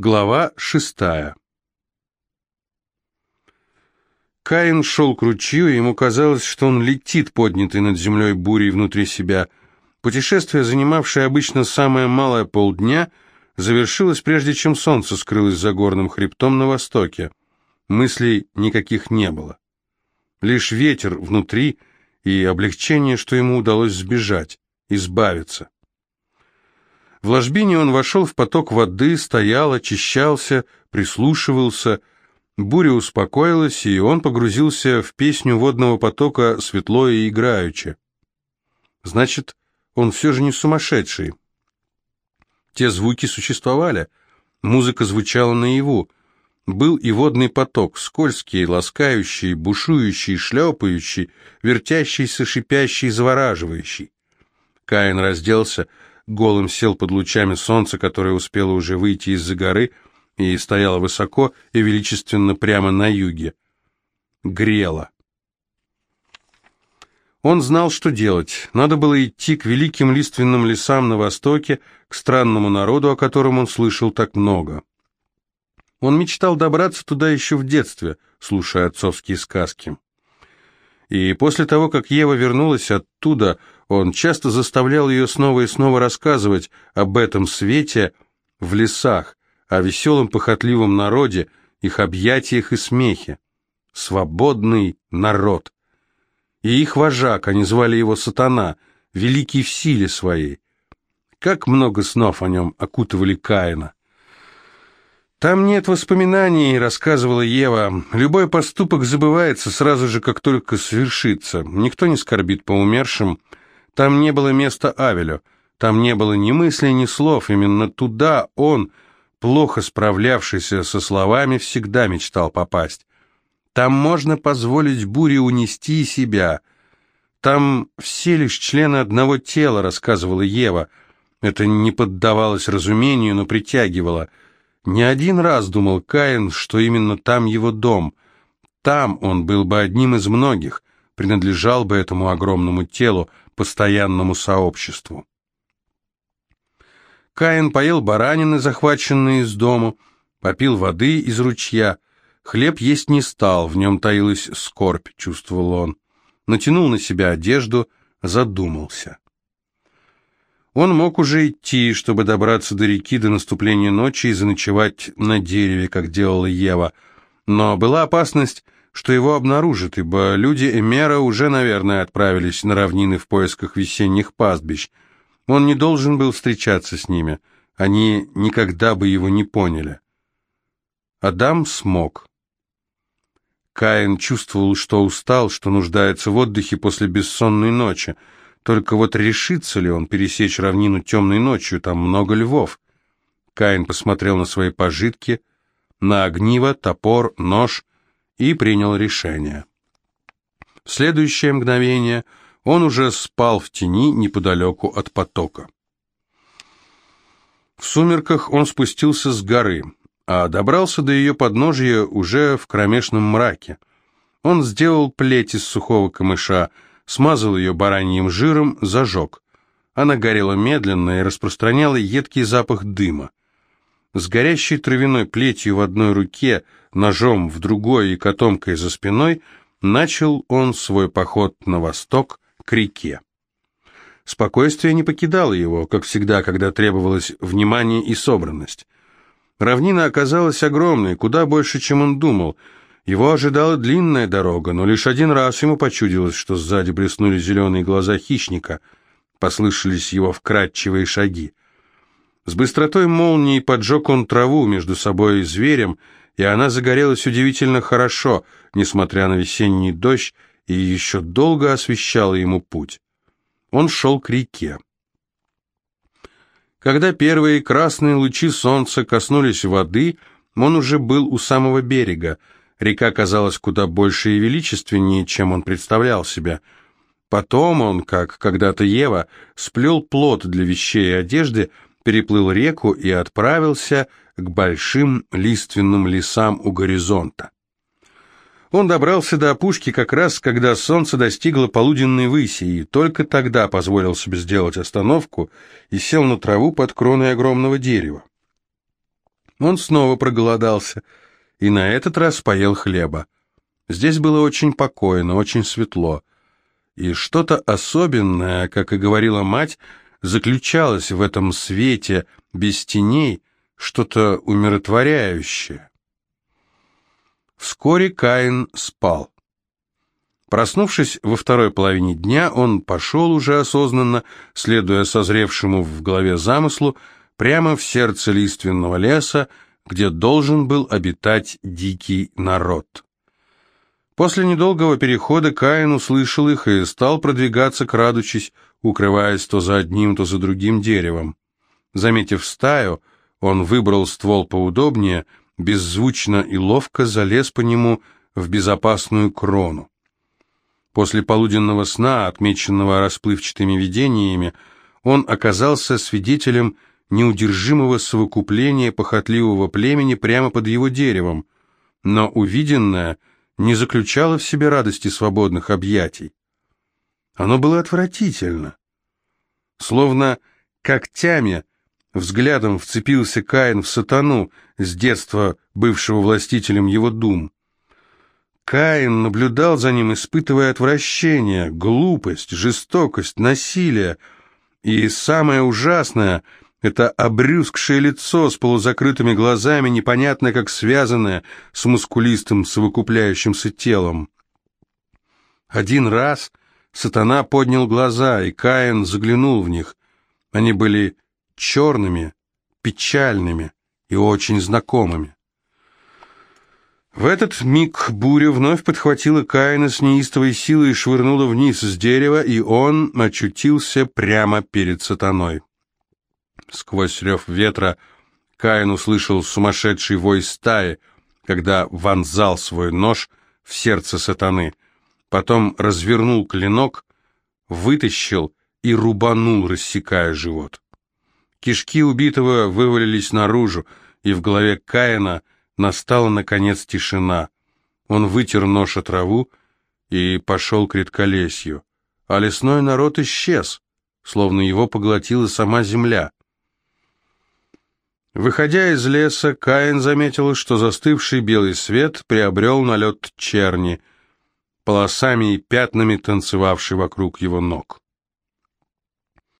Глава шестая Каин шел к ручью, и ему казалось, что он летит, поднятый над землей бурей внутри себя. Путешествие, занимавшее обычно самое малое полдня, завершилось прежде, чем солнце скрылось за горным хребтом на востоке. Мыслей никаких не было. Лишь ветер внутри и облегчение, что ему удалось сбежать, избавиться. В ложбине он вошел в поток воды, стоял, очищался, прислушивался. Буря успокоилась, и он погрузился в песню водного потока светло и играюче. Значит, он все же не сумасшедший. Те звуки существовали. Музыка звучала наяву. Был и водный поток, скользкий, ласкающий, бушующий, шлепающий, вертящийся, шипящий, завораживающий. Каин разделся, голым сел под лучами солнца, которое успело уже выйти из-за горы и стояло высоко и величественно прямо на юге. Грело. Он знал, что делать. Надо было идти к великим лиственным лесам на востоке, к странному народу, о котором он слышал так много. Он мечтал добраться туда еще в детстве, слушая отцовские сказки. И после того, как Ева вернулась оттуда, он часто заставлял ее снова и снова рассказывать об этом свете в лесах, о веселом похотливом народе, их объятиях и смехе. Свободный народ. И их вожак, они звали его Сатана, великий в силе своей. Как много снов о нем окутывали Каина. «Там нет воспоминаний», — рассказывала Ева. «Любой поступок забывается сразу же, как только свершится. Никто не скорбит по умершим. Там не было места Авелю. Там не было ни мыслей, ни слов. Именно туда он, плохо справлявшийся со словами, всегда мечтал попасть. Там можно позволить буре унести себя. Там все лишь члены одного тела», — рассказывала Ева. Это не поддавалось разумению, но притягивало — не один раз думал Каин, что именно там его дом. Там он был бы одним из многих, принадлежал бы этому огромному телу, постоянному сообществу. Каин поел баранины, захваченные из дому, попил воды из ручья. Хлеб есть не стал, в нем таилась скорбь, чувствовал он. Натянул на себя одежду, задумался. Он мог уже идти, чтобы добраться до реки до наступления ночи и заночевать на дереве, как делала Ева. Но была опасность, что его обнаружат, ибо люди Эмера уже, наверное, отправились на равнины в поисках весенних пастбищ. Он не должен был встречаться с ними. Они никогда бы его не поняли. Адам смог. Каин чувствовал, что устал, что нуждается в отдыхе после бессонной ночи. Только вот решится ли он пересечь равнину темной ночью, там много львов. Каин посмотрел на свои пожитки, на огниво, топор, нож и принял решение. В следующее мгновение он уже спал в тени неподалеку от потока. В сумерках он спустился с горы, а добрался до ее подножия уже в кромешном мраке. Он сделал плеть из сухого камыша, смазал ее бараньим жиром, зажег. Она горела медленно и распространяла едкий запах дыма. С горящей травяной плетью в одной руке, ножом в другой и котомкой за спиной, начал он свой поход на восток к реке. Спокойствие не покидало его, как всегда, когда требовалось внимание и собранность. Равнина оказалась огромной, куда больше, чем он думал — его ожидала длинная дорога, но лишь один раз ему почудилось, что сзади блеснули зеленые глаза хищника, послышались его вкрадчивые шаги. С быстротой молнии поджег он траву между собой и зверем, и она загорелась удивительно хорошо, несмотря на весенний дождь, и еще долго освещала ему путь. Он шел к реке. Когда первые красные лучи солнца коснулись воды, он уже был у самого берега, Река казалась куда больше и величественнее, чем он представлял себе. Потом он, как когда-то Ева, сплел плод для вещей и одежды, переплыл реку и отправился к большим лиственным лесам у горизонта. Он добрался до опушки как раз, когда солнце достигло полуденной выси, и только тогда позволил себе сделать остановку и сел на траву под кроной огромного дерева. Он снова проголодался и на этот раз поел хлеба. Здесь было очень покойно, очень светло. И что-то особенное, как и говорила мать, заключалось в этом свете без теней, что-то умиротворяющее. Вскоре Каин спал. Проснувшись во второй половине дня, он пошел уже осознанно, следуя созревшему в голове замыслу, прямо в сердце лиственного леса, где должен был обитать дикий народ. После недолгого перехода Каин услышал их и стал продвигаться, крадучись, укрываясь то за одним, то за другим деревом. Заметив стаю, он выбрал ствол поудобнее, беззвучно и ловко залез по нему в безопасную крону. После полуденного сна, отмеченного расплывчатыми видениями, он оказался свидетелем неудержимого совокупления похотливого племени прямо под его деревом, но увиденное не заключало в себе радости свободных объятий. Оно было отвратительно. Словно когтями, взглядом вцепился Каин в сатану, с детства бывшего властителем его дум. Каин наблюдал за ним, испытывая отвращение, глупость, жестокость, насилие. И самое ужасное — это обрюзгшее лицо с полузакрытыми глазами, непонятно как связанное с мускулистым совокупляющимся телом. Один раз сатана поднял глаза, и Каин заглянул в них. Они были черными, печальными и очень знакомыми. В этот миг буря вновь подхватила Каина с неистовой силой и швырнула вниз с дерева, и он очутился прямо перед сатаной. Сквозь рев ветра Каин услышал сумасшедший вой стаи, когда вонзал свой нож в сердце сатаны, потом развернул клинок, вытащил и рубанул, рассекая живот. Кишки убитого вывалились наружу, и в голове Каина – Настала, наконец, тишина. Он вытер нож о траву и пошел к редколесью. А лесной народ исчез, словно его поглотила сама земля. Выходя из леса, Каин заметил, что застывший белый свет приобрел налет черни, полосами и пятнами танцевавший вокруг его ног.